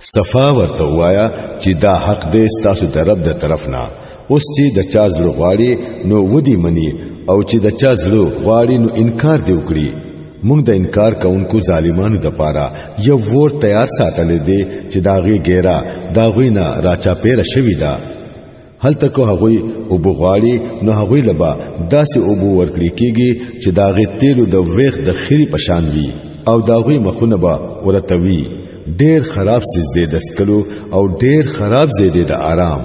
صفا ورته وایا چې دا حق دې ستاسو د رب د طرف نه اوس چې د چا زړه غواړي نو ودی منی او چې د چا زړه غواړي نو انکار دی وکړي موږ د انکار کوونکو ظالمانو د پاره یو ور تیار ساتل دي چې داغي ګیرا داغوی نه راچا پیره شوی ده دا هل تک هغوی او بغواړي نو هغوی لبا داسې او بو ورکړي کیږي چې داغه تیلو د ویخ د خيري پشان وي او داغوی مخونه به ورتوي ډیر خراب سجده دسکلو او ډیر خراب زیده د آرام